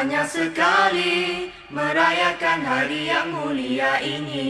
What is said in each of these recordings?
hanya sekali merayakan hari yang mulia ini.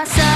myself.